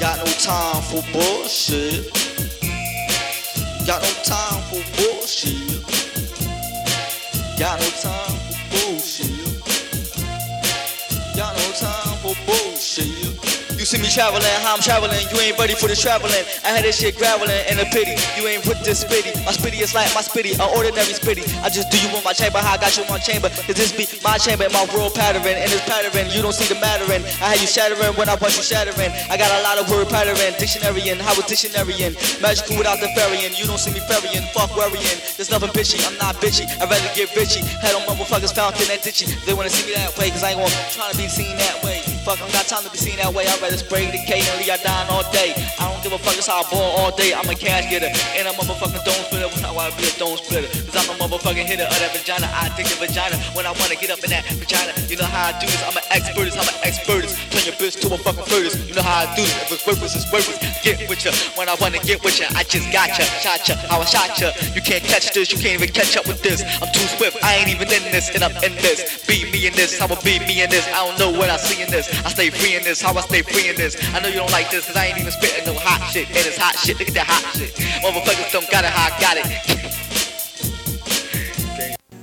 Got no time for bullshit. Got no time for bullshit. Got no time bullshit. Got no time for bullshit. You see me traveling, how I'm traveling. You ain't ready for the traveling. I had this shit graveling in a pity. You ain't with this spitty. My spitty is like my spitty, an ordinary spitty. I just do you in my chamber, how I got you in my chamber. Cause this be my chamber, my world pattern. And it's pattern, you don't see the mattering. I had you shattering when I want you shattering. I got a lot of word pattern, dictionary and how a dictionary in. Magical without the ferrying. You don't see me ferrying, fuck worrying. There's nothing bitchy, I'm not bitchy. I'd rather get bitchy. Had on motherfuckers found in that ditchy. They wanna see me that way, cause I ain't gonna try to be seen that way. Fuck, I don't got time to be seen that way. I'd rather spray the K and leave I dying all day. I don't give a fuck, it's how I ball all day. I'm a cash getter, and I'm a motherfucking dome splitter. When I wanna be a dome splitter. Cause I'm a motherfucking hitter of that vagina. I dig the vagina when I wanna get up in that vagina. You know how I do this, I'm an expert, I'm an expert. Turn your bitch to a fucking furnace. You know how I do this, if it's worthless, it's worthless. Get with ya when I wanna get with ya. I just got ya, shot ya, how I shot ya. You can't catch this, you can't even catch up with this. I'm too swift, I ain't even in this, and I'm in this. Be me in this, I'ma be me in this. I don't know what I see in this. I stay free in this, how I stay free in this. I know you don't like this, cause I ain't even spitting no hot shit. And it's hot shit, look at that hot shit. Motherfuckers don't got it how I got it.